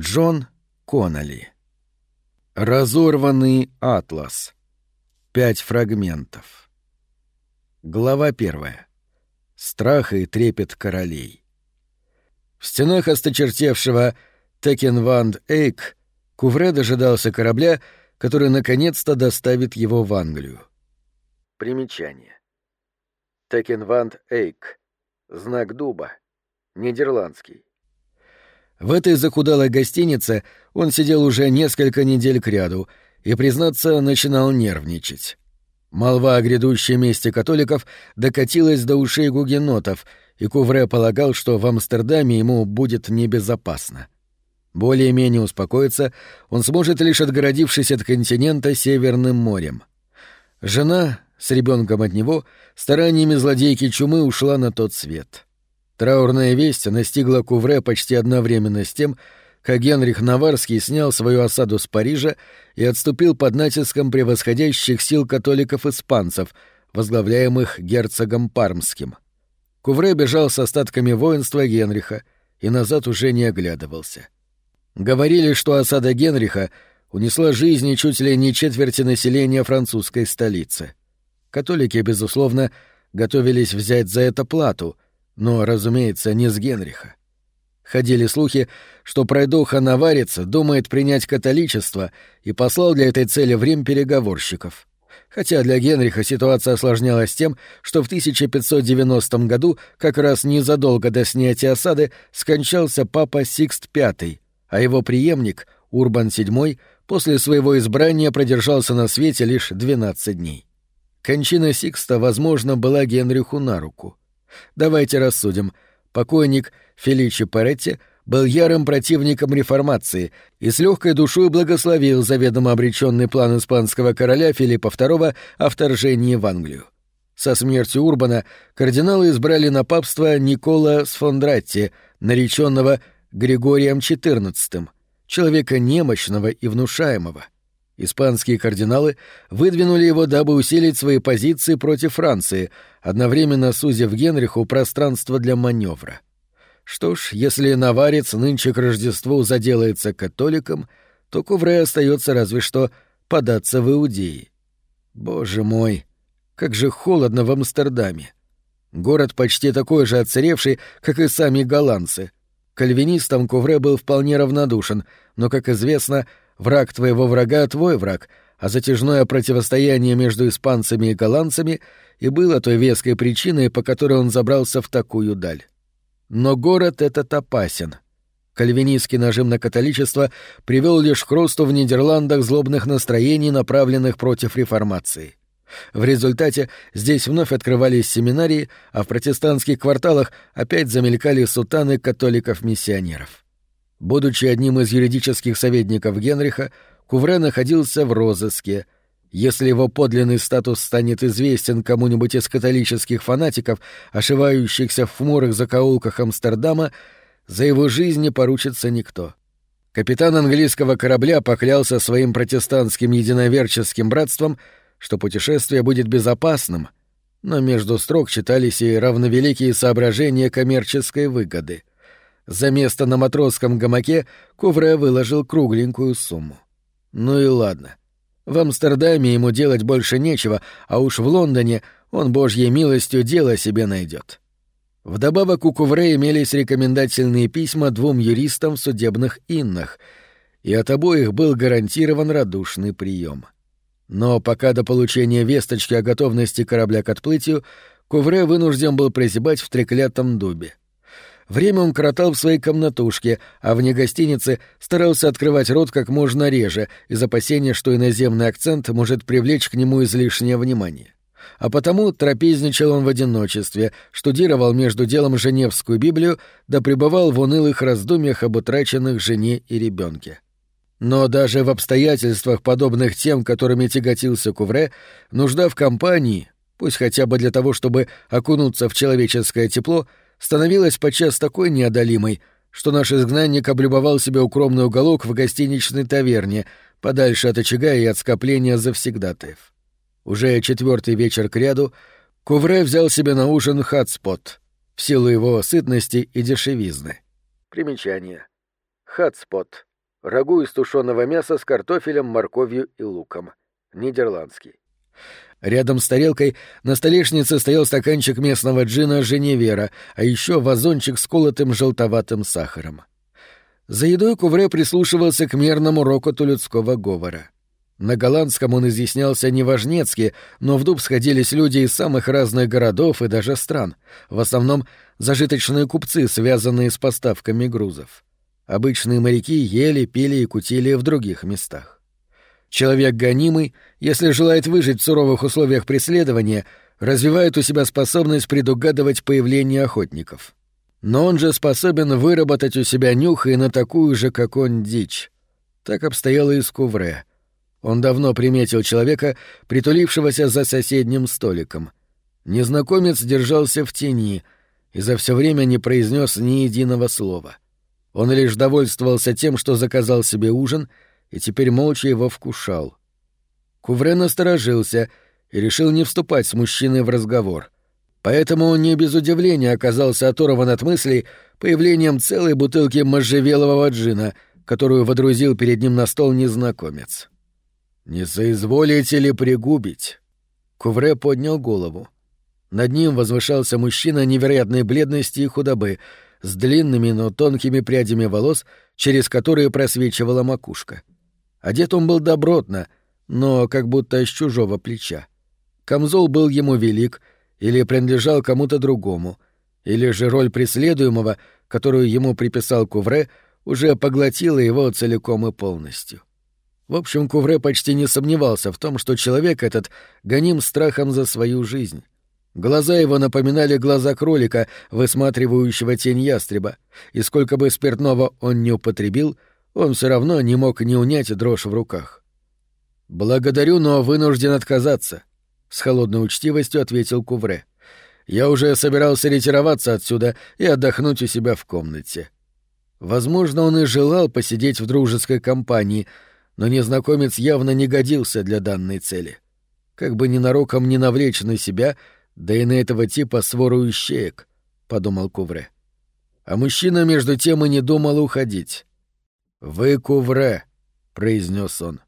Джон Конноли. Разорванный атлас. Пять фрагментов. Глава первая. Страх и трепет королей. В стенах осточертевшего Текенванд Эйк Кувре дожидался корабля, который наконец-то доставит его в Англию. Примечание. Текенванд Эйк. Знак дуба. Нидерландский. В этой захудалой гостинице он сидел уже несколько недель кряду и, признаться, начинал нервничать. Молва о грядущей мести католиков докатилась до ушей гугенотов, и Кувре полагал, что в Амстердаме ему будет небезопасно. Более-менее успокоиться он сможет лишь отгородившись от континента Северным морем. Жена с ребенком от него стараниями злодейки чумы ушла на тот свет. Траурная весть настигла Кувре почти одновременно с тем, как Генрих Наварский снял свою осаду с Парижа и отступил под натиском превосходящих сил католиков-испанцев, возглавляемых герцогом Пармским. Кувре бежал с остатками воинства Генриха и назад уже не оглядывался. Говорили, что осада Генриха унесла жизни чуть ли не четверти населения французской столицы. Католики, безусловно, готовились взять за это плату — но, разумеется, не с Генриха. Ходили слухи, что пройдоха Наварица думает принять католичество и послал для этой цели в Рим переговорщиков. Хотя для Генриха ситуация осложнялась тем, что в 1590 году, как раз незадолго до снятия осады, скончался папа Сикст V, а его преемник, Урбан VII, после своего избрания продержался на свете лишь 12 дней. Кончина Сикста, возможно, была Генриху на руку. Давайте рассудим. Покойник Феличи Паретти был ярым противником реформации и с легкой душой благословил заведомо обреченный план испанского короля Филиппа II о вторжении в Англию. Со смертью Урбана кардиналы избрали на папство Никола Сфондратти, нареченного Григорием XIV, человека немощного и внушаемого. Испанские кардиналы выдвинули его, дабы усилить свои позиции против Франции, одновременно сузив Генриху пространство для маневра. Что ж, если наварец нынче к Рождеству заделается католиком, то Кувре остается разве что податься в Иудеи. Боже мой, как же холодно в Амстердаме. Город почти такой же отсыревший, как и сами голландцы. Кальвинистам Кувре был вполне равнодушен, но, как известно, Враг твоего врага — твой враг, а затяжное противостояние между испанцами и голландцами и было той веской причиной, по которой он забрался в такую даль. Но город этот опасен. Кальвинистский нажим на католичество привел лишь к росту в Нидерландах злобных настроений, направленных против реформации. В результате здесь вновь открывались семинарии, а в протестантских кварталах опять замелькали сутаны католиков-миссионеров. Будучи одним из юридических советников Генриха, Кувре находился в розыске. Если его подлинный статус станет известен кому-нибудь из католических фанатиков, ошивающихся в хмурых закоулках Амстердама, за его жизнь не поручится никто. Капитан английского корабля поклялся своим протестантским единоверческим братством, что путешествие будет безопасным, но между строк читались и равновеликие соображения коммерческой выгоды — за место на матросском гамаке Кувре выложил кругленькую сумму. Ну и ладно. В Амстердаме ему делать больше нечего, а уж в Лондоне он божьей милостью дело себе найдет. Вдобавок у Кувре имелись рекомендательные письма двум юристам в судебных иннах, и от обоих был гарантирован радушный прием. Но пока до получения весточки о готовности корабля к отплытию, Кувре вынужден был прозябать в треклятом дубе. Время он коротал в своей комнатушке, а вне гостиницы старался открывать рот как можно реже, из опасения, что иноземный акцент может привлечь к нему излишнее внимание. А потому трапезничал он в одиночестве, штудировал между делом Женевскую Библию, да пребывал в унылых раздумьях об утраченных жене и ребенке. Но даже в обстоятельствах, подобных тем, которыми тяготился Кувре, нужда в компании, пусть хотя бы для того, чтобы окунуться в человеческое тепло, становилась подчас такой неодолимой, что наш изгнанник облюбовал себе укромный уголок в гостиничной таверне, подальше от очага и от скопления завсегдатаев. Уже четвертый вечер кряду Кувре взял себе на ужин хатспот, в силу его сытности и дешевизны. Примечание. Хатспот Рагу из тушеного мяса с картофелем, морковью и луком. Нидерландский. Рядом с тарелкой на столешнице стоял стаканчик местного джина «Женевера», а еще вазончик с колотым желтоватым сахаром. За едой Кувре прислушивался к мерному рокоту людского говора. На голландском он изъяснялся неважнецки, но в дуб сходились люди из самых разных городов и даже стран, в основном зажиточные купцы, связанные с поставками грузов. Обычные моряки ели, пили и кутили в других местах. Человек гонимый, если желает выжить в суровых условиях преследования, развивает у себя способность предугадывать появление охотников. Но он же способен выработать у себя нюх и на такую же, как он, дичь. Так обстояло и с Кувре — он давно приметил человека, притулившегося за соседним столиком. Незнакомец держался в тени и за все время не произнес ни единого слова. Он лишь довольствовался тем, что заказал себе ужин, и теперь молча его вкушал. Кувре насторожился и решил не вступать с мужчиной в разговор. Поэтому он не без удивления оказался оторван от мыслей появлением целой бутылки можжевелового джина, которую водрузил перед ним на стол незнакомец. «Не соизволите ли пригубить?» Кувре поднял голову. Над ним возвышался мужчина невероятной бледности и худобы, с длинными, но тонкими прядями волос, через которые просвечивала макушка. Одет он был добротно, но как будто с чужого плеча. Камзол был ему велик или принадлежал кому-то другому, или же роль преследуемого, которую ему приписал Кувре, уже поглотила его целиком и полностью. В общем, Кувре почти не сомневался в том, что человек этот гоним страхом за свою жизнь. Глаза его напоминали глаза кролика, высматривающего тень ястреба, и сколько бы спиртного он не употребил, он все равно не мог не унять дрожь в руках. «Благодарю, но вынужден отказаться», — с холодной учтивостью ответил Кувре. «Я уже собирался ретироваться отсюда и отдохнуть у себя в комнате». Возможно, он и желал посидеть в дружеской компании — но незнакомец явно не годился для данной цели. Как бы ненароком не навлечь на себя, да и на этого типа свору ищеек, — подумал Кувре. А мужчина между тем и не думал уходить. «Вы Кувре», — произнес он.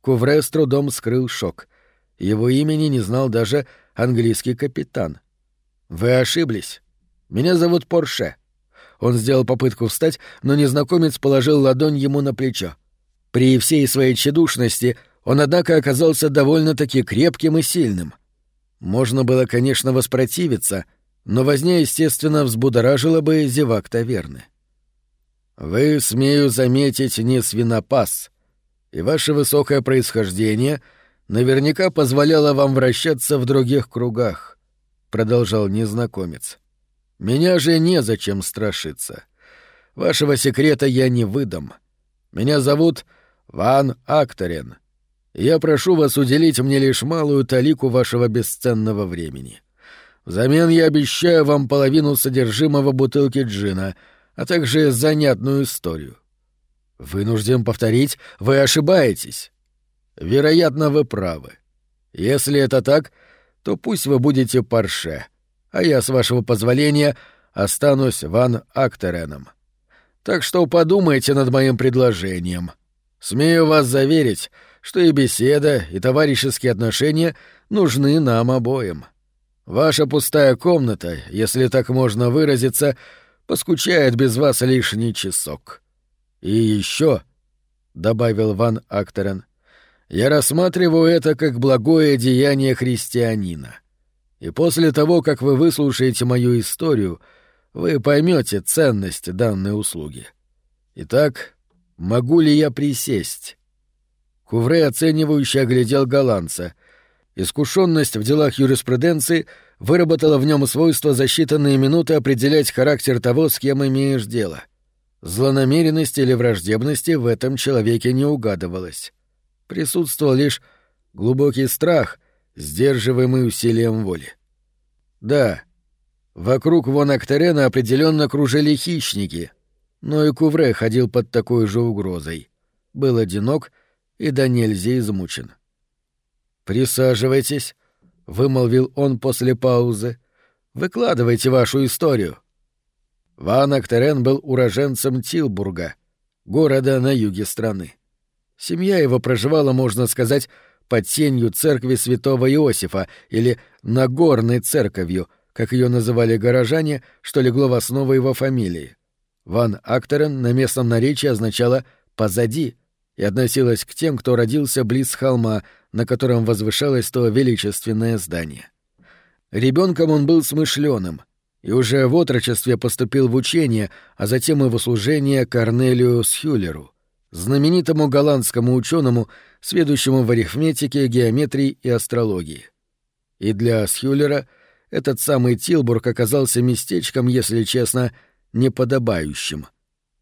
Кувре с трудом скрыл шок. Его имени не знал даже английский капитан. «Вы ошиблись. Меня зовут Порше». Он сделал попытку встать, но незнакомец положил ладонь ему на плечо. При всей своей тщедушности он, однако, оказался довольно-таки крепким и сильным. Можно было, конечно, воспротивиться, но возня, естественно, взбудоражила бы зевак таверны. «Вы, смею заметить, не свинопас, и ваше высокое происхождение наверняка позволяло вам вращаться в других кругах», — продолжал незнакомец. «Меня же незачем страшиться. Вашего секрета я не выдам. Меня зовут Ван Акторен. Я прошу вас уделить мне лишь малую талику вашего бесценного времени. Взамен я обещаю вам половину содержимого бутылки джина, а также занятную историю. Вынужден повторить, вы ошибаетесь. Вероятно, вы правы. Если это так, то пусть вы будете парше, а я, с вашего позволения, останусь Ван Актереном. Так что подумайте над моим предложением — Смею вас заверить, что и беседа, и товарищеские отношения нужны нам обоим. Ваша пустая комната, если так можно выразиться, поскучает без вас лишний часок. И еще, — добавил Ван Актерен, — я рассматриваю это как благое деяние христианина. И после того, как вы выслушаете мою историю, вы поймете ценность данной услуги. Итак, Могу ли я присесть? Кувре оценивающе оглядел голландца. Искушенность в делах юриспруденции выработала в нем свойство за считанные минуты определять характер того, с кем имеешь дело. Злонамеренности или враждебности в этом человеке не угадывалось. Присутствовал лишь глубокий страх, сдерживаемый усилием воли. Да, вокруг вон Актерена определенно кружили хищники — но и Кувре ходил под такой же угрозой. Был одинок и до нельзя измучен. «Присаживайтесь», — вымолвил он после паузы. «Выкладывайте вашу историю». Ван Актерен был уроженцем Тилбурга, города на юге страны. Семья его проживала, можно сказать, под тенью церкви святого Иосифа или Нагорной церковью, как ее называли горожане, что легло в основу его фамилии. Ван Актерен на местном наречии означало «позади» и относилась к тем, кто родился близ холма, на котором возвышалось то величественное здание. Ребенком он был смышленым и уже в отрочестве поступил в учение, а затем и в услужение Корнелию Схюлеру, знаменитому голландскому ученому, сведущему в арифметике, геометрии и астрологии. И для Схюлера этот самый Тилбург оказался местечком, если честно, неподобающим.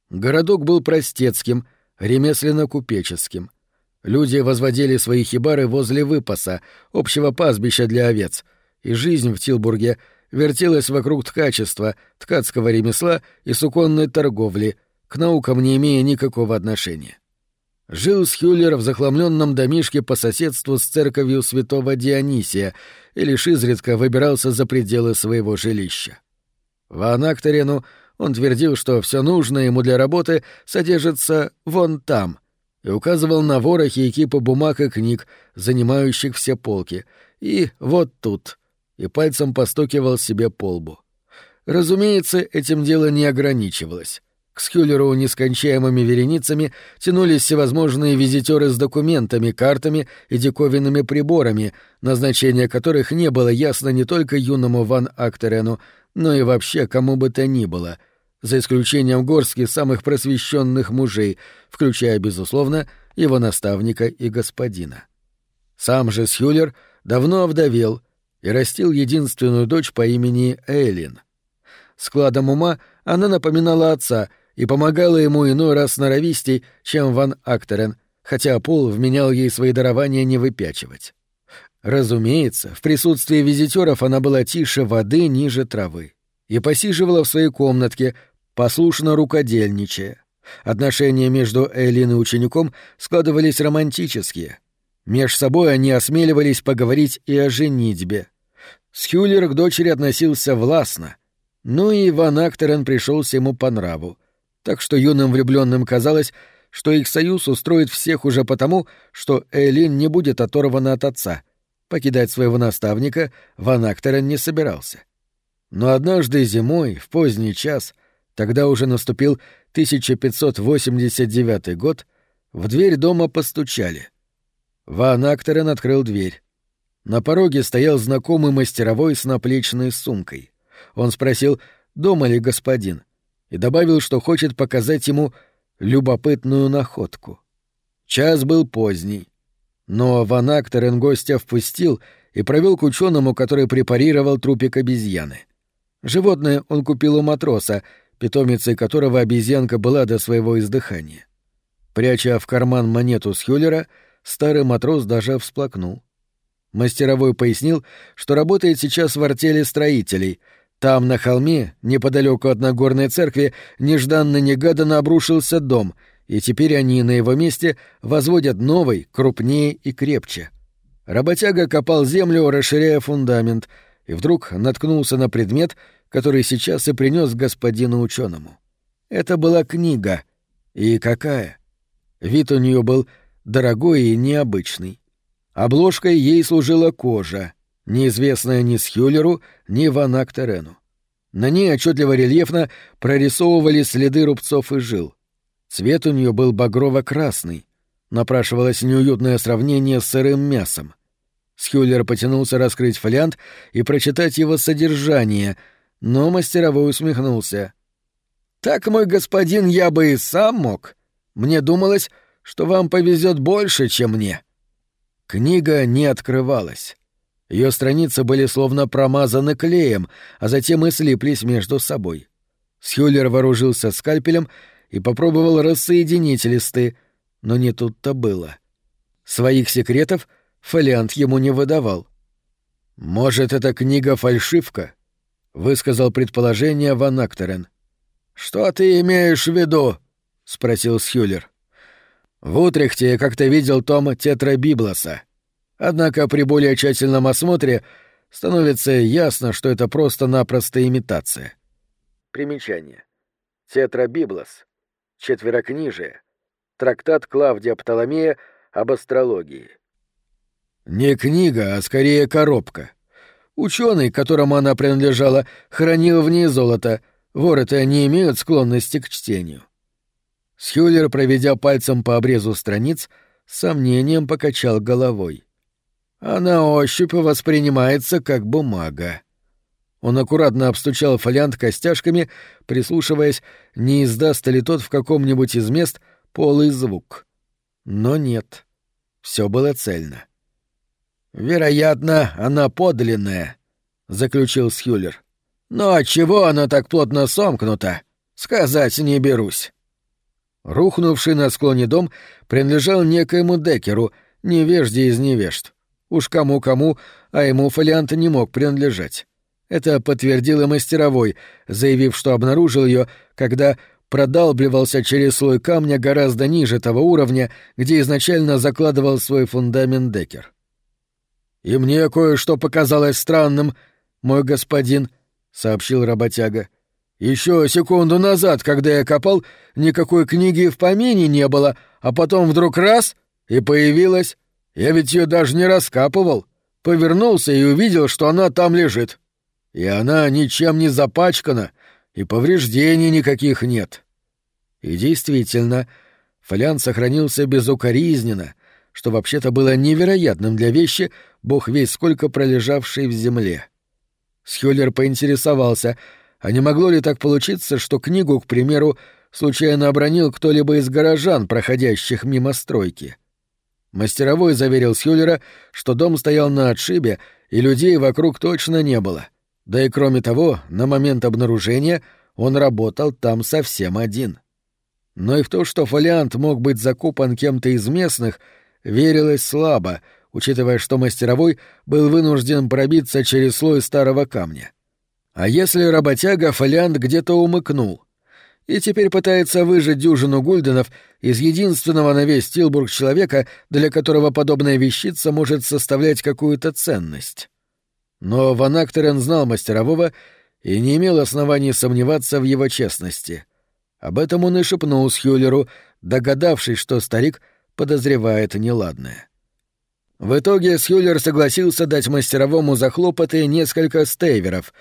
Городок был простецким, ремесленно-купеческим. Люди возводили свои хибары возле выпаса, общего пастбища для овец, и жизнь в Тилбурге вертелась вокруг ткачества, ткацкого ремесла и суконной торговли, к наукам не имея никакого отношения. Жил Схюллер в захламленном домишке по соседству с церковью святого Дионисия и лишь изредка выбирался за пределы своего жилища. В Анакторену он твердил, что все нужное ему для работы содержится вон там, и указывал на ворохи и кипы бумаг и книг, занимающих все полки, и вот тут, и пальцем постукивал себе по лбу. Разумеется, этим дело не ограничивалось. К Скюлеру нескончаемыми вереницами тянулись всевозможные визитеры с документами, картами и диковинными приборами, назначение которых не было ясно не только юному Ван Актерену, но и вообще кому бы то ни было, за исключением горстки самых просвещенных мужей, включая, безусловно, его наставника и господина. Сам же Схюлер давно овдовел и растил единственную дочь по имени Эйлин. Складом ума она напоминала отца — и помогала ему иной раз сноровистей, чем Ван Актерен, хотя Пол вменял ей свои дарования не выпячивать. Разумеется, в присутствии визитеров она была тише воды ниже травы и посиживала в своей комнатке, послушно рукодельничая. Отношения между Эллин и учеником складывались романтические. Меж собой они осмеливались поговорить и о женитьбе. Схюлер к дочери относился властно, ну и Ван Актерен пришелся ему по нраву так что юным влюбленным казалось, что их союз устроит всех уже потому, что Элин не будет оторвана от отца. Покидать своего наставника Ван Актерен не собирался. Но однажды зимой, в поздний час, тогда уже наступил 1589 год, в дверь дома постучали. Ван Актерен открыл дверь. На пороге стоял знакомый мастеровой с наплечной сумкой. Он спросил, дома ли господин — и добавил, что хочет показать ему любопытную находку. Час был поздний, но Ван Актерен гостя впустил и провел к ученому, который препарировал трупик обезьяны. Животное он купил у матроса, питомицей которого обезьянка была до своего издыхания. Пряча в карман монету с Хюллера, старый матрос даже всплакнул. Мастеровой пояснил, что работает сейчас в артели строителей — там, на холме, неподалеку от Нагорной церкви, нежданно-негаданно обрушился дом, и теперь они на его месте возводят новый, крупнее и крепче. Работяга копал землю, расширяя фундамент, и вдруг наткнулся на предмет, который сейчас и принес господину ученому. Это была книга. И какая? Вид у нее был дорогой и необычный. Обложкой ей служила кожа, неизвестная ни Схюлеру, ни Ван Актерену. На ней отчетливо рельефно прорисовывали следы рубцов и жил. Цвет у нее был багрово-красный. Напрашивалось неуютное сравнение с сырым мясом. Схюллер потянулся раскрыть фолиант и прочитать его содержание, но мастеровой усмехнулся. «Так, мой господин, я бы и сам мог. Мне думалось, что вам повезет больше, чем мне». Книга не открывалась. Ее страницы были словно промазаны клеем, а затем и слиплись между собой. Схюллер вооружился скальпелем и попробовал рассоединить листы, но не тут-то было. Своих секретов фолиант ему не выдавал. «Может, эта книга фальшивка?» — высказал предположение Ван Актерен. «Что ты имеешь в виду?» — спросил Схюллер. «В Утрехте я как-то видел том Тетра Библоса. Однако при более тщательном осмотре становится ясно, что это просто-напросто имитация. Примечание. Тетрабиблос. четверокнижие, трактат Клавдия Птоломея об астрологии. Не книга, а скорее коробка. Ученый, которому она принадлежала, хранил в ней золото. Воры-то не имеют склонности к чтению. Схюлер, проведя пальцем по обрезу страниц, с сомнением покачал головой. Она ощупь воспринимается как бумага. Он аккуратно обстучал фолиант костяшками, прислушиваясь, не издаст ли тот в каком-нибудь из мест полый звук. Но нет. Все было цельно. «Вероятно, она подлинная», — заключил Сьюлер. «Но отчего она так плотно сомкнута? Сказать не берусь». Рухнувший на склоне дом принадлежал некоему Декеру, невежде из невежд. Уж кому-кому, а ему фолиант не мог принадлежать. Это подтвердил и мастеровой, заявив, что обнаружил ее, когда продалбливался через слой камня гораздо ниже того уровня, где изначально закладывал свой фундамент Декер. «И мне кое-что показалось странным, мой господин», — сообщил работяга. Еще секунду назад, когда я копал, никакой книги в помине не было, а потом вдруг раз — и появилась. Я ведь ее даже не раскапывал. Повернулся и увидел, что она там лежит. И она ничем не запачкана, и повреждений никаких нет. И действительно, фолиант сохранился безукоризненно, что вообще-то было невероятным для вещи, бог весь сколько пролежавшей в земле. Схюллер поинтересовался, а не могло ли так получиться, что книгу, к примеру, случайно обронил кто-либо из горожан, проходящих мимо стройки? Мастеровой заверил Схюллера, что дом стоял на отшибе, и людей вокруг точно не было. Да и кроме того, на момент обнаружения он работал там совсем один. Но и в то, что фолиант мог быть закопан кем-то из местных, верилось слабо, учитывая, что мастеровой был вынужден пробиться через слой старого камня. А если работяга фолиант где-то умыкнул? И теперь пытается выжать дюжину гульденов из единственного на весь Тилбург человека, для которого подобная вещица может составлять какую-то ценность. Но Ван Актерен знал мастерового и не имел оснований сомневаться в его честности. Об этом он и шепнул Схюлеру, догадавшись, что старик подозревает неладное. В итоге Схюлер согласился дать мастеровому за хлопоты несколько стейверов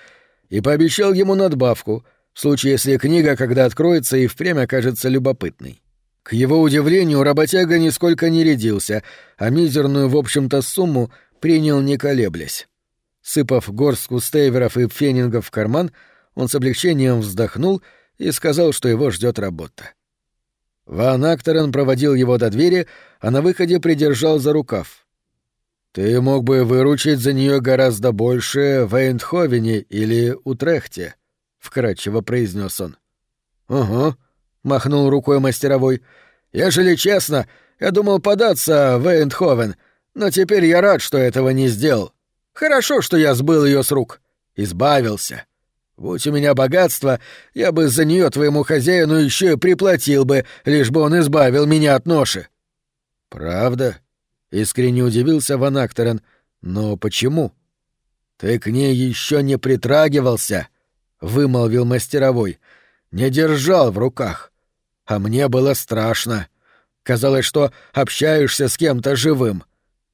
и пообещал ему надбавку, в случае, если книга, когда откроется, и впрямь окажется любопытной. К его удивлению, работяга нисколько не рядился, а мизерную, в общем-то, сумму принял не колеблясь. Сыпав горстку стейверов и фенингов в карман, он с облегчением вздохнул и сказал, что его ждет работа. Ван Акторен проводил его до двери, а на выходе придержал за рукав. «Ты мог бы выручить за нее гораздо больше в Эйндховене или Утрехте», — вкратчиво произнес он. «Угу», — махнул рукой мастеровой. «Ежели честно, я думал податься в Эйндховен, но теперь я рад, что этого не сделал. Хорошо, что я сбыл ее с рук. Избавился. Будь у меня богатство, я бы за нее твоему хозяину еще и приплатил бы, лишь бы он избавил меня от ноши. Правда? Искренне удивился Ван Актерен. Но почему? Ты к ней еще не притрагивался, вымолвил мастеровой. Не держал в руках. А мне было страшно. Казалось, что общаешься с кем-то живым.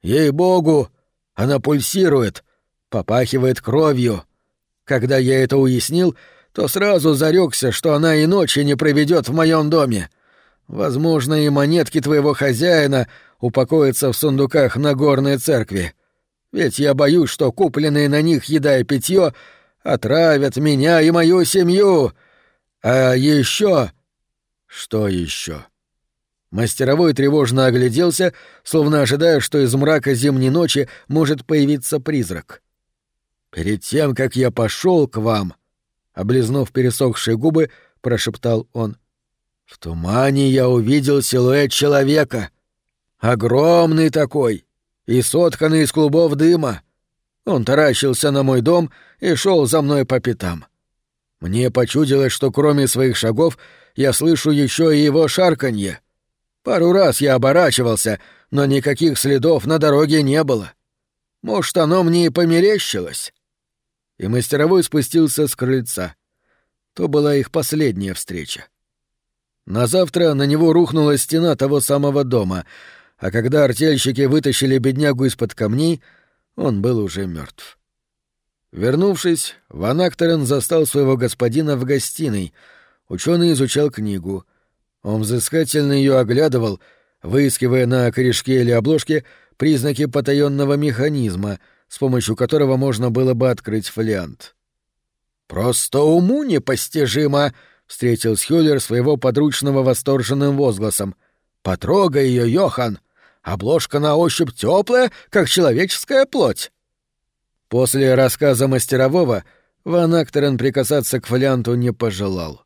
Ей-богу, она пульсирует, попахивает кровью. Когда я это уяснил, то сразу зарекся, что она и ночи не проведет в моем доме. Возможно, и монетки твоего хозяина упокоятся в сундуках на горной церкви. Ведь я боюсь, что купленные на них еда и питье отравят меня и мою семью. А еще... Что еще? Мастеровой тревожно огляделся, словно ожидая, что из мрака зимней ночи может появиться призрак. «Перед тем, как я пошел к вам», — облизнув пересохшие губы, прошептал он, — «в тумане я увидел силуэт человека. Огромный такой и сотканный из клубов дыма. Он таращился на мой дом и шел за мной по пятам. Мне почудилось, что кроме своих шагов я слышу еще и его шарканье. Пару раз я оборачивался, но никаких следов на дороге не было. Может, оно мне и померещилось. И мастеровой спустился с крыльца. То была их последняя встреча. На завтра на него рухнула стена того самого дома, а когда артельщики вытащили беднягу из-под камней, он был уже мертв. Вернувшись, Ван Актерен застал своего господина в гостиной. Ученый изучал книгу. Он взыскательно ее оглядывал, выискивая на корешке или обложке признаки потаенного механизма, с помощью которого можно было бы открыть фолиант. «Просто уму непостижимо!» — встретил Схюллер своего подручного восторженным возгласом. «Потрогай ее, Йохан! Обложка на ощупь теплая, как человеческая плоть!» После рассказа мастерового Ван Актерен прикасаться к фолианту не пожелал.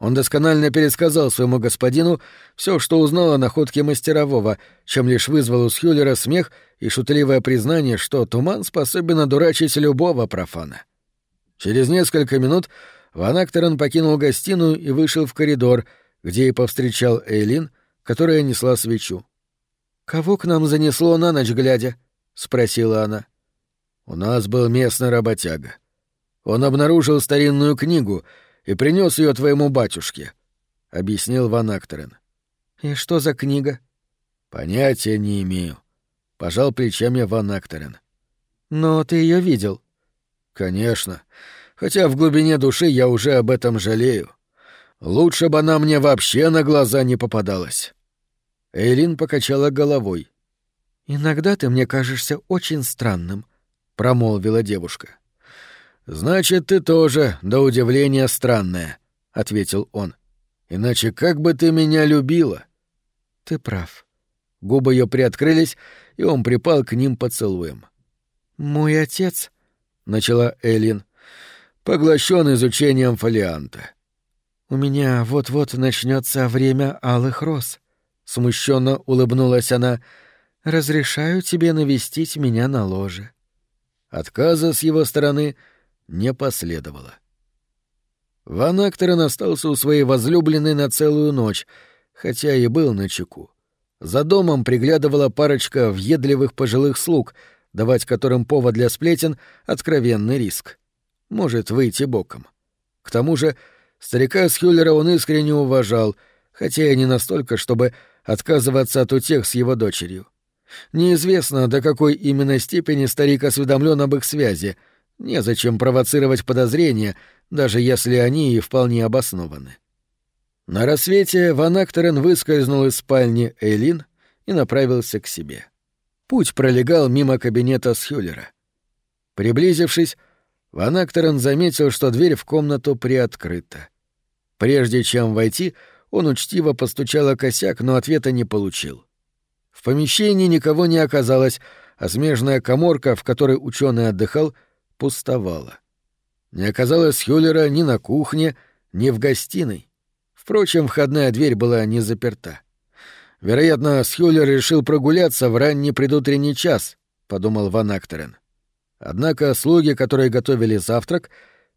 Он досконально пересказал своему господину все, что узнал о находке мастерового, чем лишь вызвал у Схюллера смех и шутливое признание, что туман способен одурачить любого профана. Через несколько минут Ван Актерен покинул гостиную и вышел в коридор, где и повстречал Эйлин, которая несла свечу. «Кого к нам занесло на ночь глядя?» — спросила она. У нас был местный работяга. Он обнаружил старинную книгу и принес ее твоему батюшке, — объяснил Ван Актерен. — И что за книга? — Понятия не имею. Пожал плечами Ван Актерен. — Но ты ее видел? — Конечно. Хотя в глубине души я уже об этом жалею. Лучше бы она мне вообще на глаза не попадалась. Эйлин покачала головой. «Иногда ты мне кажешься очень странным», — промолвила девушка. «Значит, ты тоже, до удивления, странная», — ответил он. «Иначе как бы ты меня любила?» «Ты прав». Губы ее приоткрылись, и он припал к ним поцелуем. «Мой отец», — начала Элин, — «поглощен изучением фолианта». «У меня вот-вот начнется время алых роз», — смущенно улыбнулась она. «Разрешаю тебе навестить меня на ложе». Отказа с его стороны не последовало. Ван остался у своей возлюбленной на целую ночь, хотя и был на чеку. За домом приглядывала парочка въедливых пожилых слуг, давать которым повод для сплетен — откровенный риск. Может выйти боком. К тому же старика Схюллера он искренне уважал, хотя и не настолько, чтобы отказываться от утех с его дочерью. Неизвестно, до какой именно степени старик осведомлен об их связи. Незачем провоцировать подозрения, даже если они и вполне обоснованы. На рассвете Ван Актерен выскользнул из спальни Эйлин и направился к себе. Путь пролегал мимо кабинета Схюллера. Приблизившись, Ван Актерен заметил, что дверь в комнату приоткрыта. Прежде чем войти, он учтиво постучал о косяк, но ответа не получил. В помещении никого не оказалось, а смежная коморка, в которой ученый отдыхал, пустовала. Не оказалось Хюллера ни на кухне, ни в гостиной. Впрочем, входная дверь была не заперта. Вероятно, Схюллер решил прогуляться в ранний предутренний час, — подумал Ван Актерен. Однако слуги, которые готовили завтрак,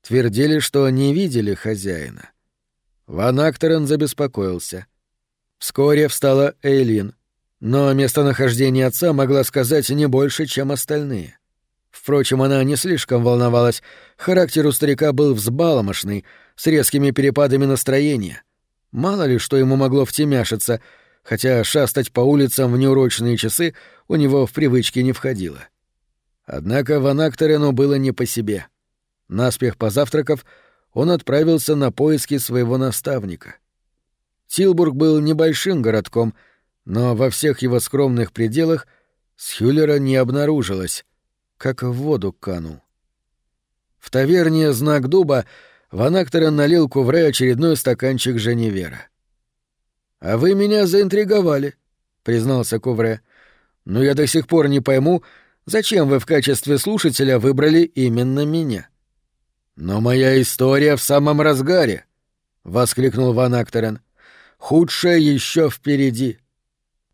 твердили, что не видели хозяина. Ван Актерен забеспокоился. Вскоре встала Эйлин. Но местонахождение отца могла сказать не больше, чем остальные. Впрочем, она не слишком волновалась. Характер у старика был взбаломошный, с резкими перепадами настроения. Мало ли, что ему могло втемяшиться, хотя шастать по улицам в неурочные часы у него в привычки не входило. Однако Ван Акторену было не по себе. Наспех позавтракав, он отправился на поиски своего наставника. Тилбург был небольшим городком — но во всех его скромных пределах Схюллера не обнаружилось, как в воду канул. В таверне «Знак дуба» Ван Актерен налил Кувре очередной стаканчик Женевера. «А вы меня заинтриговали», — признался Кувре. «Но я до сих пор не пойму, зачем вы в качестве слушателя выбрали именно меня». «Но моя история в самом разгаре», — воскликнул Ван Актерен. «Худшее еще впереди».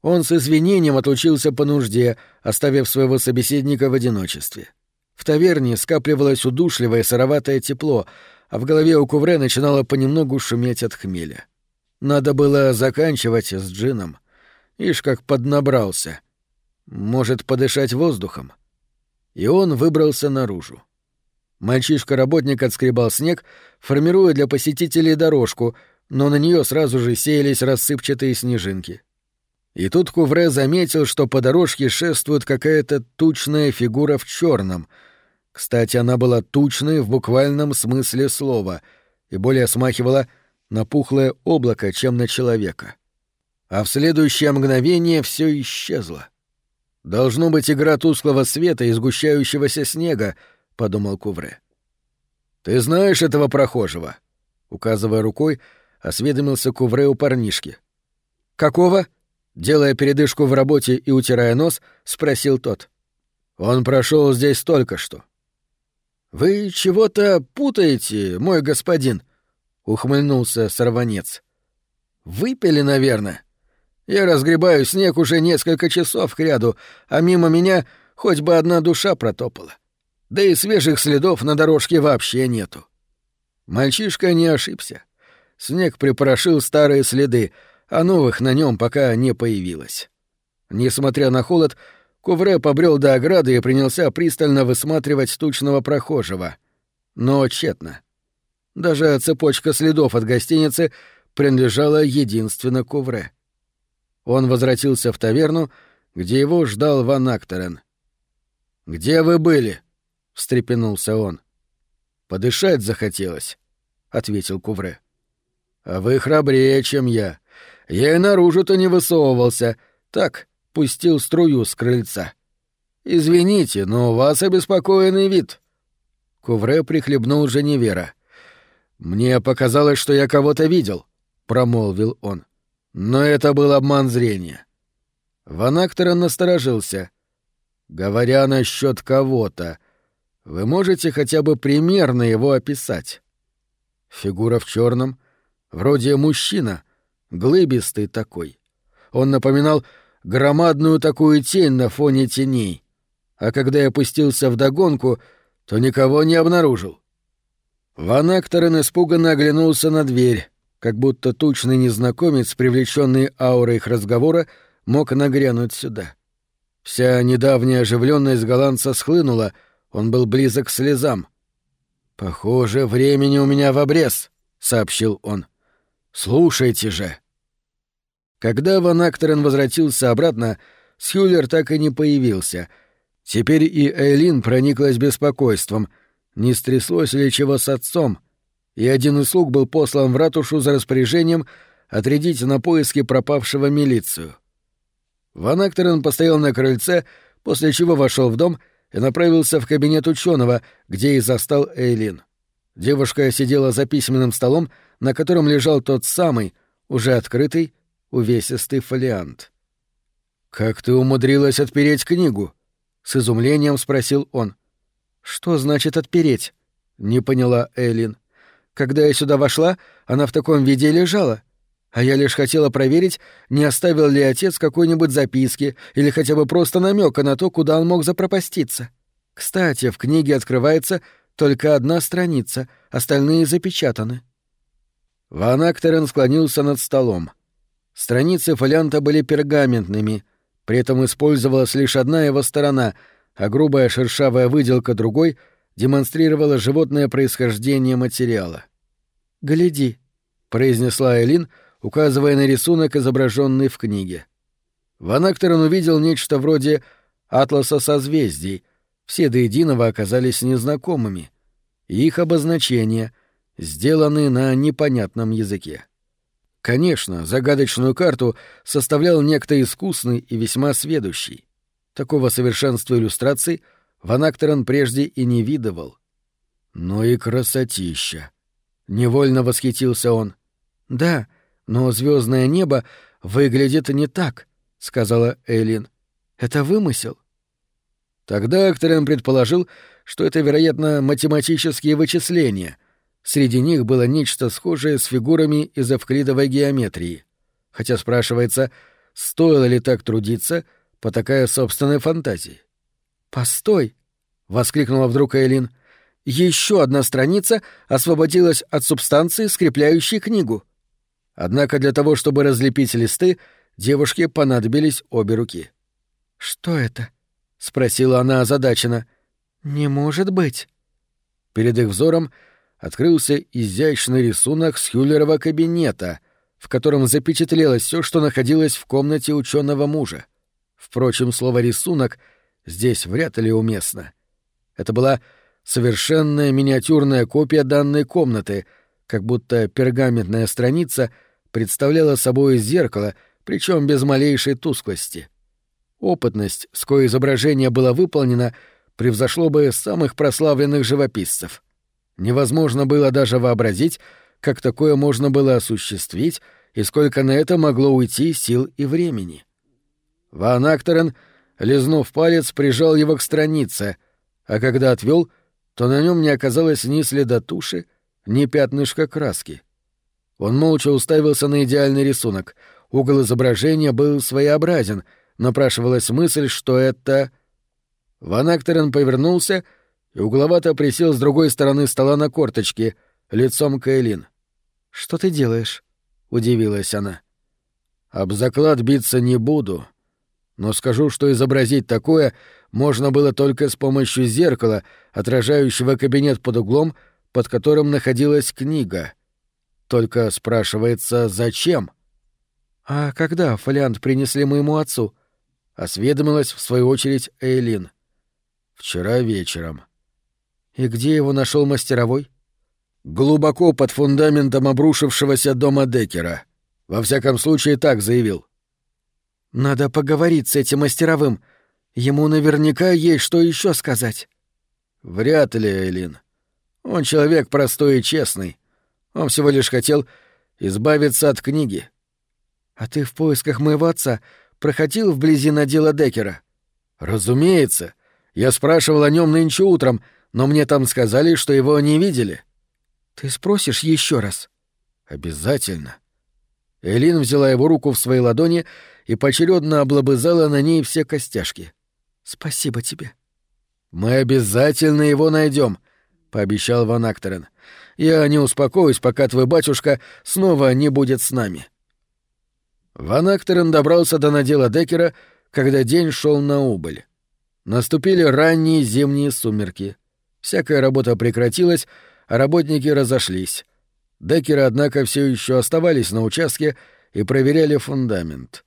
Он с извинением отлучился по нужде, оставив своего собеседника в одиночестве. В таверне скапливалось удушливое сыроватое тепло, а в голове у Кувре начинало понемногу шуметь от хмеля. Надо было заканчивать с джином. Ишь, как поднабрался. Может, подышать воздухом? И он выбрался наружу. Мальчишка-работник отскребал снег, формируя для посетителей дорожку, но на нее сразу же сеялись рассыпчатые снежинки. И тут Кувре заметил, что по дорожке шествует какая-то тучная фигура в черном. Кстати, она была тучной в буквальном смысле слова и более смахивала на пухлое облако, чем на человека. А в следующее мгновение все исчезло. «Должно быть игра тусклого света и сгущающегося снега», — подумал Кувре. «Ты знаешь этого прохожего?» — указывая рукой, осведомился Кувре у парнишки. «Какого?» Делая передышку в работе и утирая нос, спросил тот. «Он прошел здесь только что». «Вы чего-то путаете, мой господин», — ухмыльнулся сорванец. «Выпили, наверное. Я разгребаю снег уже несколько часов кряду, а мимо меня хоть бы одна душа протопала. Да и свежих следов на дорожке вообще нету». Мальчишка не ошибся. Снег припорошил старые следы, а новых на нем пока не появилось. Несмотря на холод, Кувре побрел до ограды и принялся пристально высматривать тучного прохожего. Но тщетно. Даже цепочка следов от гостиницы принадлежала единственно Кувре. Он возвратился в таверну, где его ждал Ван Актерен. «Где вы были?» — встрепенулся он. «Подышать захотелось», — ответил Кувре. «А вы храбрее, чем я. Я и наружу-то не высовывался. Так, пустил струю с крыльца. Извините, но у вас обеспокоенный вид. Кувре прихлебнул Женевера. Мне показалось, что я кого-то видел, промолвил он. Но это был обман зрения. Ван Актерон насторожился. Говоря насчет кого-то, вы можете хотя бы примерно его описать? Фигура в черном, вроде мужчина, глыбистый такой. Он напоминал громадную такую тень на фоне теней. А когда я пустился в догонку, то никого не обнаружил. Ван Акторен испуганно оглянулся на дверь, как будто тучный незнакомец, привлеченный аурой их разговора, мог нагрянуть сюда. Вся недавняя оживленность голландца схлынула, он был близок к слезам. «Похоже, времени у меня в обрез», — сообщил он. Слушайте же. Когда Ван Актерен возвратился обратно, Сьюлер так и не появился. Теперь и Эйлин прониклась беспокойством. Не стряслось ли чего с отцом? И один из слуг был послан в ратушу за распоряжением отрядить на поиски пропавшего милицию. Ван Актерен постоял на крыльце, после чего вошел в дом и направился в кабинет ученого, где и застал Эйлин. Девушка сидела за письменным столом, на котором лежал тот самый, уже открытый, увесистый фолиант. «Как ты умудрилась отпереть книгу?» — с изумлением спросил он. «Что значит отпереть?» — не поняла Эллин. «Когда я сюда вошла, она в таком виде лежала. А я лишь хотела проверить, не оставил ли отец какой-нибудь записки или хотя бы просто намека на то, куда он мог запропаститься. Кстати, в книге открывается только одна страница, остальные запечатаны. Ван Актерен склонился над столом. Страницы фолианта были пергаментными, при этом использовалась лишь одна его сторона, а грубая шершавая выделка другой демонстрировала животное происхождение материала. «Гляди», — произнесла Элин, указывая на рисунок, изображенный в книге. Ван Актерен увидел нечто вроде «Атласа созвездий», все до единого оказались незнакомыми. Их обозначения сделаны на непонятном языке. Конечно, загадочную карту составлял некто искусный и весьма сведущий. Такого совершенства иллюстраций Ван Актерон прежде и не видывал. «Ну и красотища!» — невольно восхитился он. «Да, но звездное небо выглядит не так», — сказала Эйлин. «Это вымысел. Тогда Актерен предположил, что это, вероятно, математические вычисления. Среди них было нечто схожее с фигурами из эвклидовой геометрии. Хотя спрашивается, стоило ли так трудиться по такая собственной фантазии. «Постой!» — воскликнула вдруг Эйлин. «Еще одна страница освободилась от субстанции, скрепляющей книгу». Однако для того, чтобы разлепить листы, девушке понадобились обе руки. «Что это?» — спросила она озадаченно. «Не может быть». Перед их взором открылся изящный рисунок с Хюллерова кабинета, в котором запечатлелось все, что находилось в комнате ученого мужа. Впрочем, слово «рисунок» здесь вряд ли уместно. Это была совершенная миниатюрная копия данной комнаты, как будто пергаментная страница представляла собой зеркало, причем без малейшей тусклости. Опытность, с коей изображение было выполнено, превзошло бы самых прославленных живописцев. Невозможно было даже вообразить, как такое можно было осуществить и сколько на это могло уйти сил и времени. Ван Актерен, лизнув палец, прижал его к странице, а когда отвел, то на нем не оказалось ни следа туши, ни пятнышка краски. Он молча уставился на идеальный рисунок. Угол изображения был своеобразен, напрашивалась мысль, что это... Ван Актерен повернулся и угловато присел с другой стороны стола на корточки, лицом к Элин. «Что ты делаешь?» — удивилась она. «Об заклад биться не буду, но скажу, что изобразить такое можно было только с помощью зеркала, отражающего кабинет под углом, под которым находилась книга. Только спрашивается, зачем? «А когда фолиант принесли моему отцу?» — осведомилась, в свою очередь, Эйлин. «Вчера вечером». «И где его нашел мастеровой?» «Глубоко под фундаментом обрушившегося дома Декера. Во всяком случае, так заявил». «Надо поговорить с этим мастеровым. Ему наверняка есть что еще сказать». «Вряд ли, Эйлин. Он человек простой и честный. Он всего лишь хотел избавиться от книги». «А ты в поисках моего отца проходил вблизи надела Декера?» «Разумеется. Я спрашивал о нем нынче утром, но мне там сказали, что его не видели». «Ты спросишь еще раз?» «Обязательно». Элин взяла его руку в свои ладони и поочередно облобызала на ней все костяшки. «Спасибо тебе». «Мы обязательно его найдем, пообещал Ван Актерен. «Я не успокоюсь, пока твой батюшка снова не будет с нами». Ван Актерен добрался до надела Декера, когда день шел на убыль. Наступили ранние зимние сумерки. Всякая работа прекратилась, а работники разошлись. Декеры, однако, все еще оставались на участке и проверяли фундамент.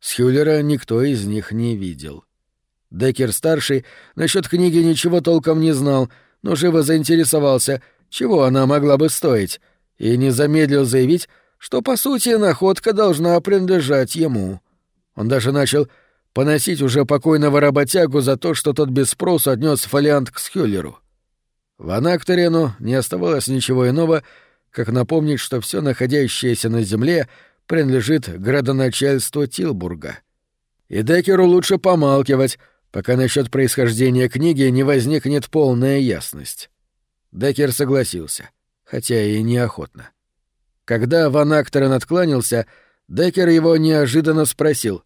С Хюллера никто из них не видел. Декер-старший насчет книги ничего толком не знал, но живо заинтересовался, чего она могла бы стоить, и не замедлил заявить, что, по сути, находка должна принадлежать ему. Он даже начал поносить уже покойного работягу за то, что тот без спросу отнес фолиант к Схюллеру. Ван Акторену не оставалось ничего иного, как напомнить, что все находящееся на земле принадлежит градоначальству Тилбурга. И Декеру лучше помалкивать, пока насчет происхождения книги не возникнет полная ясность. Декер согласился, хотя и неохотно. Когда Ван Акторен откланялся, Декер его неожиданно спросил.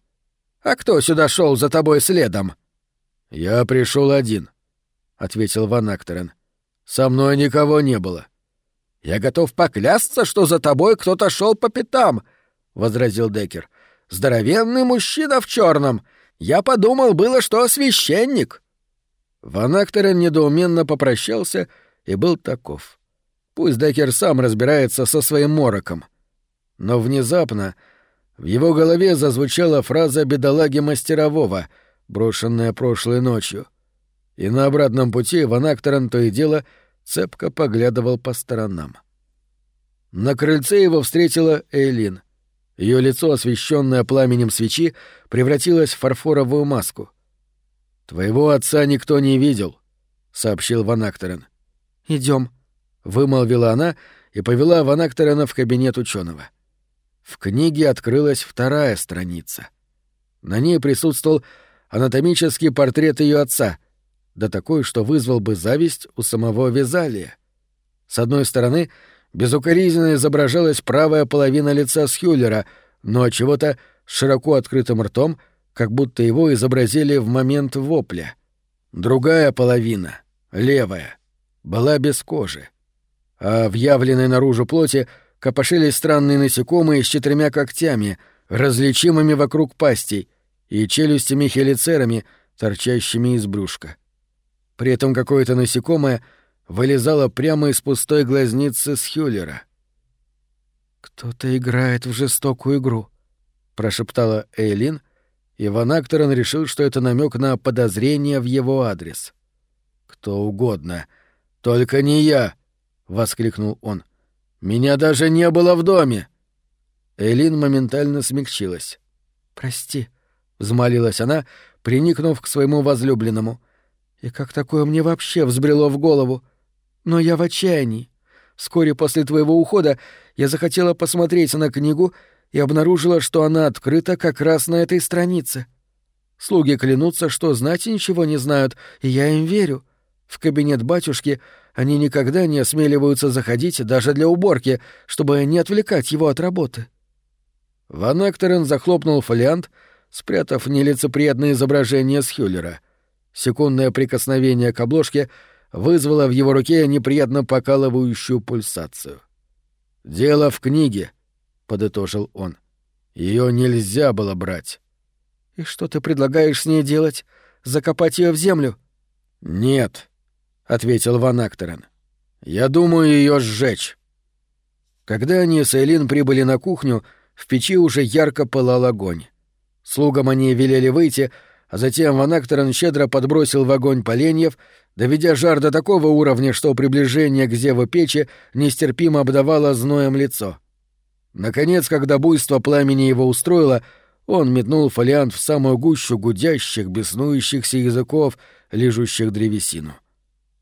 «А кто сюда шел за тобой следом?» «Я пришел один», — ответил Ван Акторен. «Со мной никого не было». «Я готов поклясться, что за тобой кто-то шел по пятам», — возразил Декер. «Здоровенный мужчина в черном. Я подумал было, что священник». Ван Акторен недоуменно попрощался и был таков. Пусть Декер сам разбирается со своим мороком. Но внезапно в его голове зазвучала фраза бедолаги мастерового, брошенная прошлой ночью. И на обратном пути Ван Акторен то и дело цепко поглядывал по сторонам. На крыльце его встретила Эйлин. Ее лицо, освещенное пламенем свечи, превратилось в фарфоровую маску. «Твоего отца никто не видел», — сообщил Ван Акторен. «Идем», — вымолвила она и повела Ван Акторена в кабинет ученого. В книге открылась вторая страница. На ней присутствовал анатомический портрет ее отца, да такой, что вызвал бы зависть у самого Визалия. С одной стороны — Безукоризненно изображалась правая половина лица Схюллера, но чего-то широко открытым ртом, как будто его изобразили в момент вопля. Другая половина, левая, была без кожи. А в явленной наружу плоти копошились странные насекомые с четырьмя когтями, различимыми вокруг пастей, и челюстями-хелицерами, торчащими из брюшка. При этом какое-то насекомое вылезала прямо из пустой глазницы Схюлера. «Кто-то играет в жестокую игру», — прошептала Эйлин, и Ван Актерон решил, что это намек на подозрение в его адрес. «Кто угодно, только не я!» — воскликнул он. «Меня даже не было в доме!» Эйлин моментально смягчилась. «Прости», — взмолилась она, приникнув к своему возлюбленному. «И как такое мне вообще взбрело в голову? Но я в отчаянии. Вскоре после твоего ухода я захотела посмотреть на книгу и обнаружила, что она открыта как раз на этой странице. Слуги клянутся, что знать ничего не знают, и я им верю. В кабинет батюшки они никогда не осмеливаются заходить даже для уборки, чтобы не отвлекать его от работы. Ван Эктерен захлопнул фолиант, спрятав нелицеприятное изображение Схюллера. Секундное прикосновение к обложке вызвало в его руке неприятно покалывающую пульсацию. «Дело в книге», — подытожил он. Ее нельзя было брать». «И что ты предлагаешь с ней делать? Закопать ее в землю?» «Нет», — ответил Ван Актерен. «Я думаю ее сжечь». Когда они с Эйлин прибыли на кухню, в печи уже ярко пылал огонь. Слугам они велели выйти, а затем Ван Актерен щедро подбросил в огонь поленьев, доведя жар до такого уровня, что приближение к зеву печи нестерпимо обдавало зноем лицо. Наконец, когда буйство пламени его устроило, он метнул фолиант в самую гущу гудящих, беснующихся языков, лижущих древесину.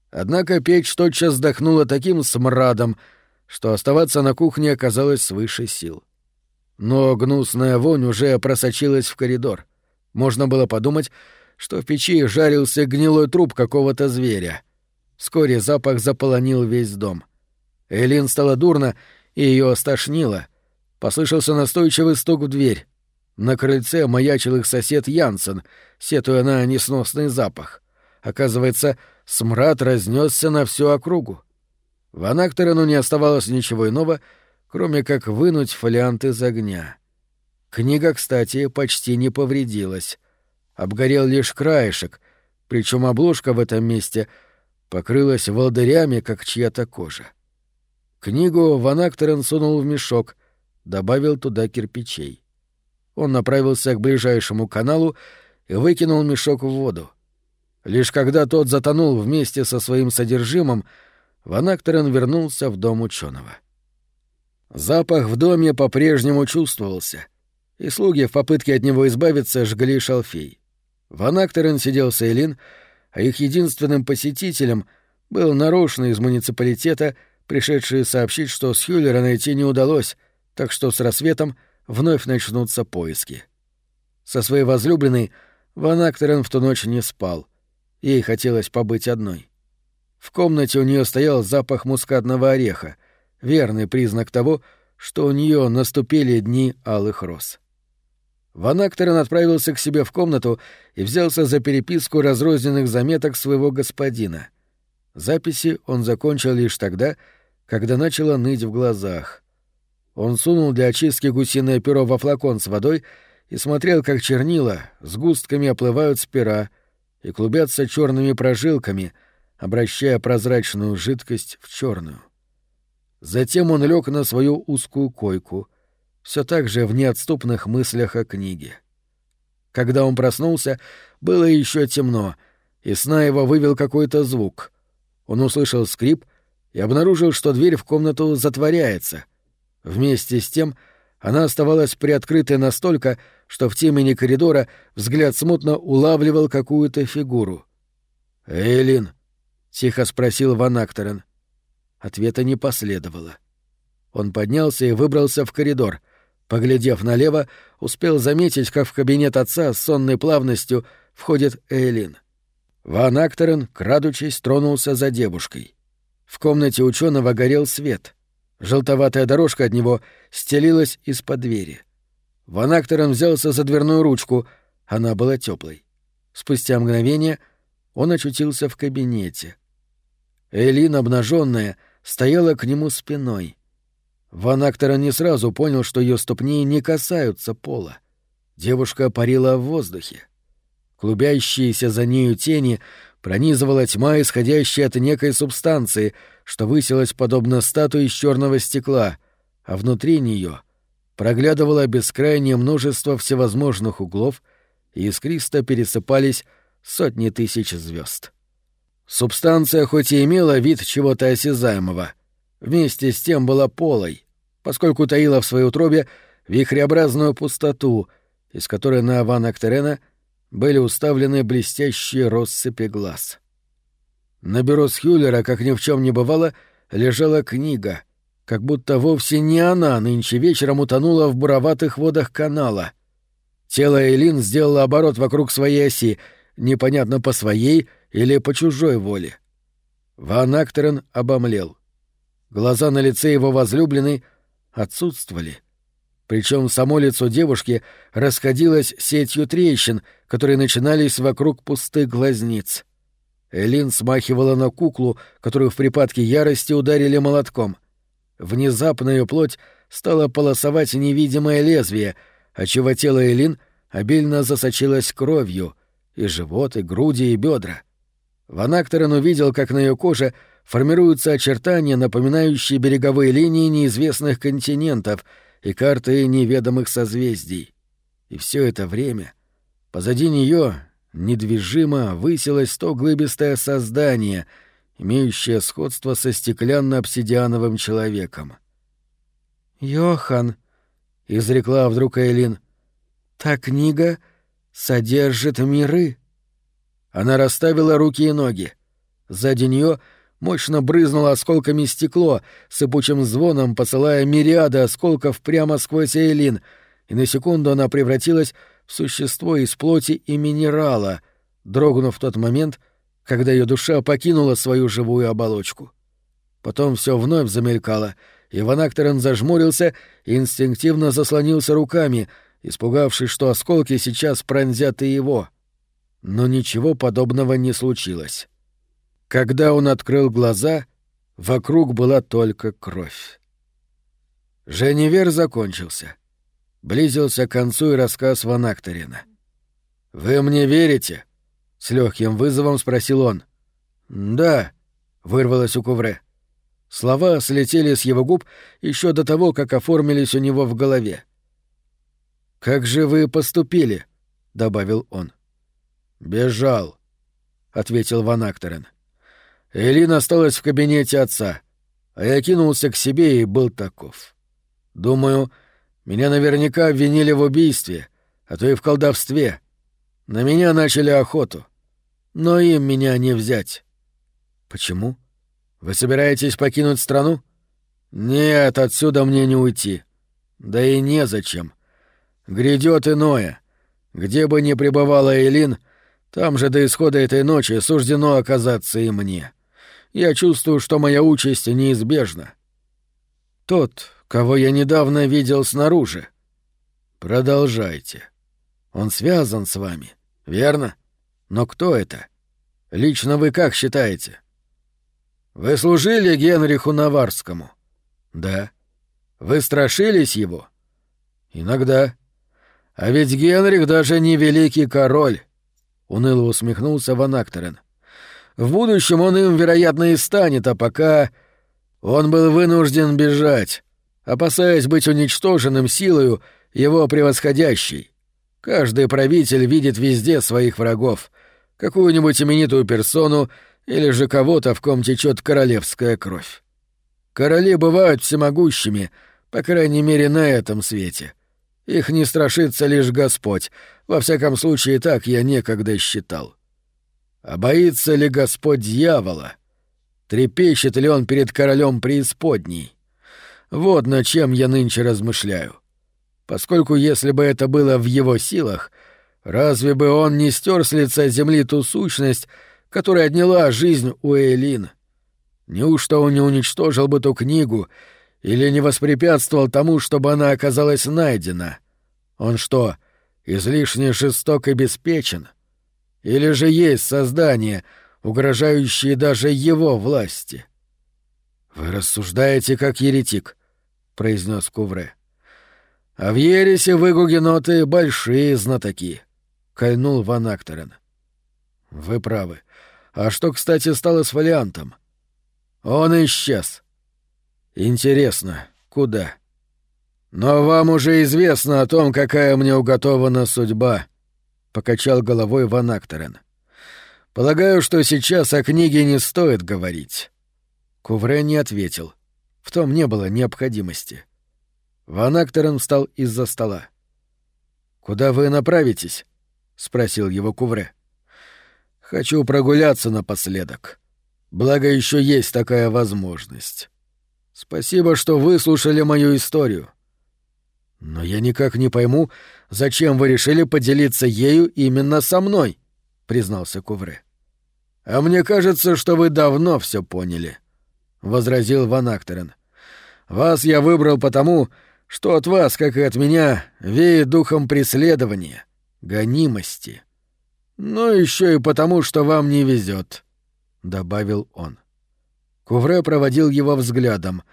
Однако печь тотчас вздохнула таким смрадом, что оставаться на кухне оказалось свыше сил. Но гнусная вонь уже просочилась в коридор. Можно было подумать, что в печи жарился гнилой труп какого-то зверя. Вскоре запах заполонил весь дом. Элин стало дурно, и ее стошнило. Послышался настойчивый стук в дверь. На крыльце маячил их сосед Янсен, сетуя на несносный запах. Оказывается, смрад разнесся на всю округу. Ван Актерену не оставалось ничего иного, кроме как вынуть фолиант из огня. Книга, кстати, почти не повредилась. Обгорел лишь краешек, причем обложка в этом месте покрылась волдырями, как чья-то кожа. Книгу Ван Актерен сунул в мешок, добавил туда кирпичей. Он направился к ближайшему каналу и выкинул мешок в воду. Лишь когда тот затонул вместе со своим содержимым, Ван Актерен вернулся в дом ученого. Запах в доме по-прежнему чувствовался, и слуги в попытке от него избавиться жгли шалфей. Ван Актерен сидел с Эйлин, а их единственным посетителем был нарочный из муниципалитета, пришедший сообщить, что Сьюлера найти не удалось, так что с рассветом вновь начнутся поиски. Со своей возлюбленной Ван Актерен в ту ночь не спал — Ей хотелось побыть одной. В комнате у нее стоял запах мускатного ореха, верный признак того, что у нее наступили дни алых роз. Ван Актерен отправился к себе в комнату и взялся за переписку разрозненных заметок своего господина. Записи он закончил лишь тогда, когда начало ныть в глазах. Он сунул для очистки гусиное перо во флакон с водой и смотрел, как чернила с густками оплывают с пера — и клубятся черными прожилками, обращая прозрачную жидкость в черную. Затем он лег на свою узкую койку, все так же в неотступных мыслях о книге. Когда он проснулся, было еще темно, и сна его вывел какой-то звук. Он услышал скрип и обнаружил, что дверь в комнату затворяется. Вместе с тем она оставалась приоткрытой настолько, что в темени коридора взгляд смутно улавливал какую-то фигуру. «Эйлин?» — тихо спросил Ван Актерен. Ответа не последовало. Он поднялся и выбрался в коридор. Поглядев налево, успел заметить, как в кабинет отца с сонной плавностью входит Эйлин. Ван Актерен, крадучись, тронулся за девушкой. В комнате ученого горел свет. Желтоватая дорожка от него стелилась из-под двери. — Ван Актерон взялся за дверную ручку, она была теплой. Спустя мгновение он очутился в кабинете. Элин, обнаженная, стояла к нему спиной. Ван Актерон не сразу понял, что ее ступни не касаются пола. Девушка парила в воздухе. Клубящиеся за нею тени пронизывала тьма, исходящая от некой субстанции, что высилась подобно статуе из черного стекла, а внутри нее проглядывало бескрайнее множество всевозможных углов, и искристо пересыпались сотни тысяч звезд. Субстанция хоть и имела вид чего-то осязаемого, вместе с тем была полой, поскольку таила в своей утробе вихреобразную пустоту, из которой на Ван Актерена были уставлены блестящие россыпи глаз. На бюро Схюллера, как ни в чем не бывало, лежала книга, как будто вовсе не она нынче вечером утонула в буроватых водах канала. Тело Элин сделало оборот вокруг своей оси, непонятно по своей или по чужой воле. Ван Актерен обомлел. Глаза на лице его возлюбленной отсутствовали. Причем само лицо девушки расходилось сетью трещин, которые начинались вокруг пустых глазниц. Элин смахивала на куклу, которую в припадке ярости ударили молотком. Внезапно ее плоть стала полосовать невидимое лезвие, отчего тело Элин обильно засочилось кровью, и живот, и груди, и бедра. Ванакторен увидел, как на ее коже формируются очертания, напоминающие береговые линии неизвестных континентов и карты неведомых созвездий. И все это время позади нее недвижимо высилось то глыбистое создание, имеющее сходство со стеклянно-обсидиановым человеком. «Йохан», — изрекла вдруг Эйлин, — «та книга содержит миры». Она расставила руки и ноги. Сзади нее мощно брызнуло осколками стекло, сыпучим звоном посылая мириады осколков прямо сквозь Эйлин, и на секунду она превратилась существо из плоти и минерала, дрогнув в тот момент, когда ее душа покинула свою живую оболочку. Потом все вновь замелькало, и Ванакторен зажмурился и инстинктивно заслонился руками, испугавшись, что осколки сейчас пронзят и его. Но ничего подобного не случилось. Когда он открыл глаза, вокруг была только кровь. Женевер закончился — Близился к концу и рассказ Ван Акторина. «Вы мне верите?» — с легким вызовом спросил он. «Да», — вырвалось у Кувре. Слова слетели с его губ еще до того, как оформились у него в голове. «Как же вы поступили?» — добавил он. «Бежал», — ответил Ван Акторен. Элин осталась в кабинете отца, а я кинулся к себе и был таков. Думаю, — меня наверняка обвинили в убийстве, а то и в колдовстве. На меня начали охоту. Но им меня не взять. Почему? Вы собираетесь покинуть страну? Нет, отсюда мне не уйти. Да и незачем. Грядет иное. Где бы ни пребывала Элин, там же до исхода этой ночи суждено оказаться и мне. Я чувствую, что моя участь неизбежна. Тот, кого я недавно видел снаружи. Продолжайте. Он связан с вами, верно? Но кто это? Лично вы как считаете? Вы служили Генриху Наварскому? Да. Вы страшились его? Иногда. А ведь Генрих даже не великий король. Уныло усмехнулся Ван Актерен. В будущем он им, вероятно, и станет, а пока он был вынужден бежать опасаясь быть уничтоженным силою его превосходящей. Каждый правитель видит везде своих врагов, какую-нибудь именитую персону или же кого-то, в ком течет королевская кровь. Короли бывают всемогущими, по крайней мере, на этом свете. Их не страшится лишь Господь, во всяком случае, так я некогда считал. А боится ли Господь дьявола? Трепещет ли он перед королем преисподней? Вот над чем я нынче размышляю. Поскольку если бы это было в его силах, разве бы он не стер с лица земли ту сущность, которая отняла жизнь у Эйлин? Неужто он не уничтожил бы ту книгу или не воспрепятствовал тому, чтобы она оказалась найдена? Он что, излишне жесток и беспечен? Или же есть создания, угрожающие даже его власти? Вы рассуждаете как еретик —— произнес Кувре. «А в ересе вы, гугеноты, большие знатоки», — кольнул Ван Акторен. «Вы правы. А что, кстати, стало с фолиантом? Он исчез. Интересно, куда? Но вам уже известно о том, какая мне уготована судьба, покачал головой Ван Актерен. Полагаю, что сейчас о книге не стоит говорить. Кувре не ответил. В том не было необходимости. Ван Актерен встал из-за стола. «Куда вы направитесь?» — спросил его Кувре. «Хочу прогуляться напоследок. Благо еще есть такая возможность. Спасибо, что выслушали мою историю. Но я никак не пойму, зачем вы решили поделиться ею именно со мной», — признался Кувре. «А мне кажется, что вы давно все поняли», — возразил Ван Актерен. «Вас я выбрал потому, что от вас, как и от меня, веет духом преследования, гонимости. Но еще и потому, что вам не везет, добавил он. Кувре проводил его взглядом.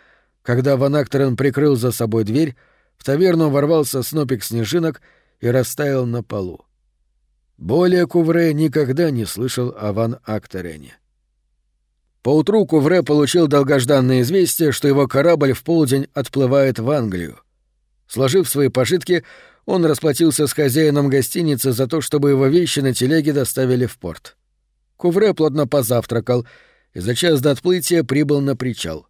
Когда Ван Актерен прикрыл за собой дверь, в таверну ворвался снопик снежинок и растаял на полу. Более Кувре никогда не слышал о Ван Актерене. Поутру Кувре получил долгожданное известие, что его корабль в полдень отплывает в Англию. Сложив свои пожитки, он расплатился с хозяином гостиницы за то, чтобы его вещи на телеге доставили в порт. Кувре плотно позавтракал и за час до отплытия прибыл на причал.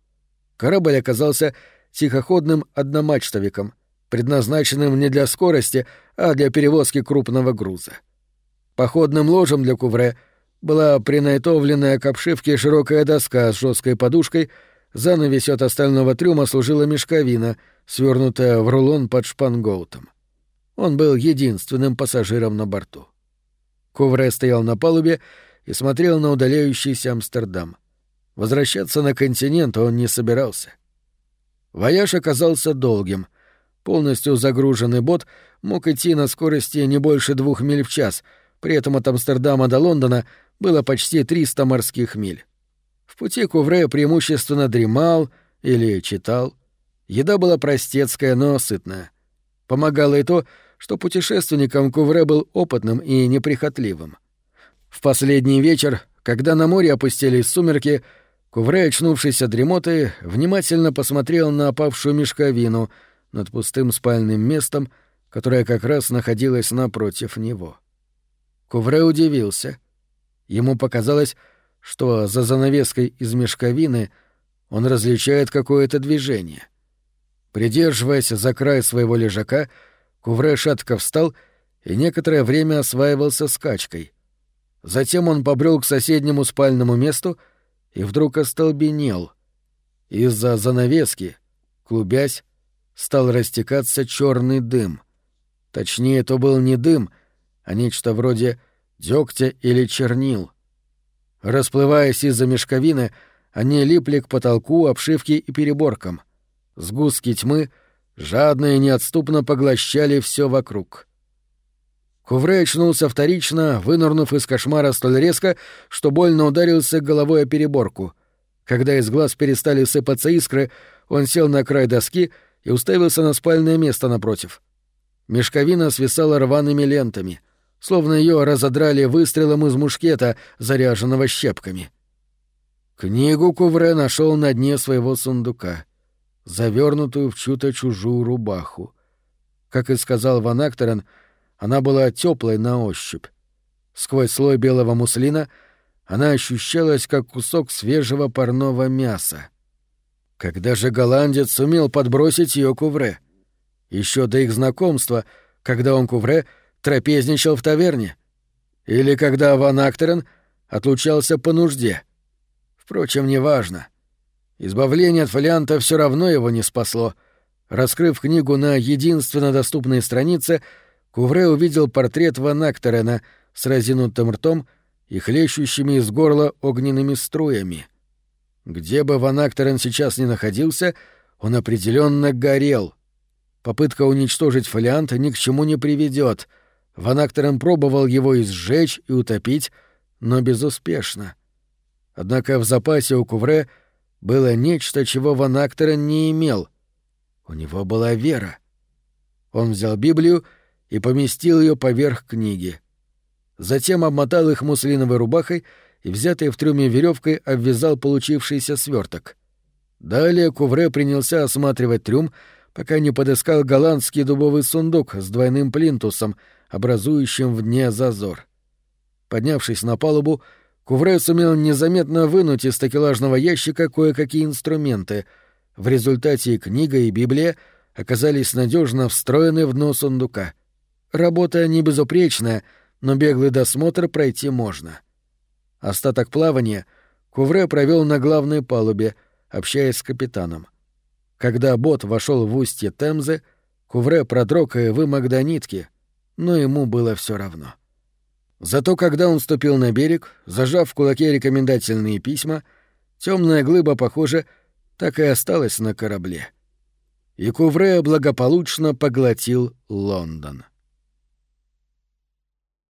Корабль оказался тихоходным одномачтовиком, предназначенным не для скорости, а для перевозки крупного груза. Походным ложем для Кувре была принайтовленная к обшивке широкая доска с жесткой подушкой, занавесь от остального трюма служила мешковина — свернутая в рулон под шпангоутом. Он был единственным пассажиром на борту. Ковре стоял на палубе и смотрел на удаляющийся Амстердам. Возвращаться на континент он не собирался. Вояж оказался долгим. Полностью загруженный бот мог идти на скорости не больше двух миль в час, при этом от Амстердама до Лондона было почти 300 морских миль. В пути Кувре преимущественно дремал или читал. Еда была простецкая, но сытная. Помогало и то, что путешественником Кувре был опытным и неприхотливым. В последний вечер, когда на море опустились сумерки, Кувре, очнувшись от дремоты, внимательно посмотрел на опавшую мешковину над пустым спальным местом, которое как раз находилось напротив него. Кувре удивился. Ему показалось, что за занавеской из мешковины он различает какое-то движение. Придерживаясь за край своего лежака, Кувре шатко встал и некоторое время осваивался скачкой. Затем он побрел к соседнему спальному месту и вдруг остолбенел. Из-за занавески, клубясь, стал растекаться черный дым. Точнее, то был не дым, а нечто вроде дегтя или чернил. Расплываясь из-за мешковины, они липли к потолку, обшивке и переборкам — Сгустки тьмы жадно и неотступно поглощали все вокруг. Кувре очнулся вторично, вынырнув из кошмара столь резко, что больно ударился головой о переборку. Когда из глаз перестали сыпаться искры, он сел на край доски и уставился на спальное место напротив. Мешковина свисала рваными лентами, словно ее разодрали выстрелом из мушкета, заряженного щепками. Книгу Кувре нашел на дне своего сундука — завернутую в чью-то чужую рубаху. Как и сказал Ван Актерен, она была теплой на ощупь. Сквозь слой белого муслина она ощущалась, как кусок свежего парного мяса. Когда же голландец сумел подбросить ее кувре? Еще до их знакомства, когда он кувре трапезничал в таверне? Или когда Ван Актерен отлучался по нужде? Впрочем, неважно. Избавление от фолианта все равно его не спасло. Раскрыв книгу на единственно доступной странице, Кувре увидел портрет Ван Актерена с разинутым ртом и хлещущими из горла огненными струями. Где бы Ван Актерен сейчас ни находился, он определенно горел. Попытка уничтожить фолиант ни к чему не приведет. Ван Актерен пробовал его изжечь и утопить, но безуспешно. Однако в запасе у Кувре — было нечто, чего Ван Актерен не имел. У него была вера. Он взял Библию и поместил ее поверх книги. Затем обмотал их муслиновой рубахой и взятой в трюме веревкой обвязал получившийся сверток. Далее Кувре принялся осматривать трюм, пока не подыскал голландский дубовый сундук с двойным плинтусом, образующим в дне зазор. Поднявшись на палубу, Кувре сумел незаметно вынуть из такелажного ящика кое-какие инструменты. В результате книга и Библия оказались надежно встроены в дно сундука. Работа не безупречная, но беглый досмотр пройти можно. Остаток плавания Кувре провел на главной палубе, общаясь с капитаном. Когда бот вошел в устье Темзы, Кувре продрог и вымок до нитки, но ему было все равно. Зато когда он ступил на берег, зажав в кулаке рекомендательные письма, темная глыба, похоже, так и осталась на корабле. И Кувре благополучно поглотил Лондон.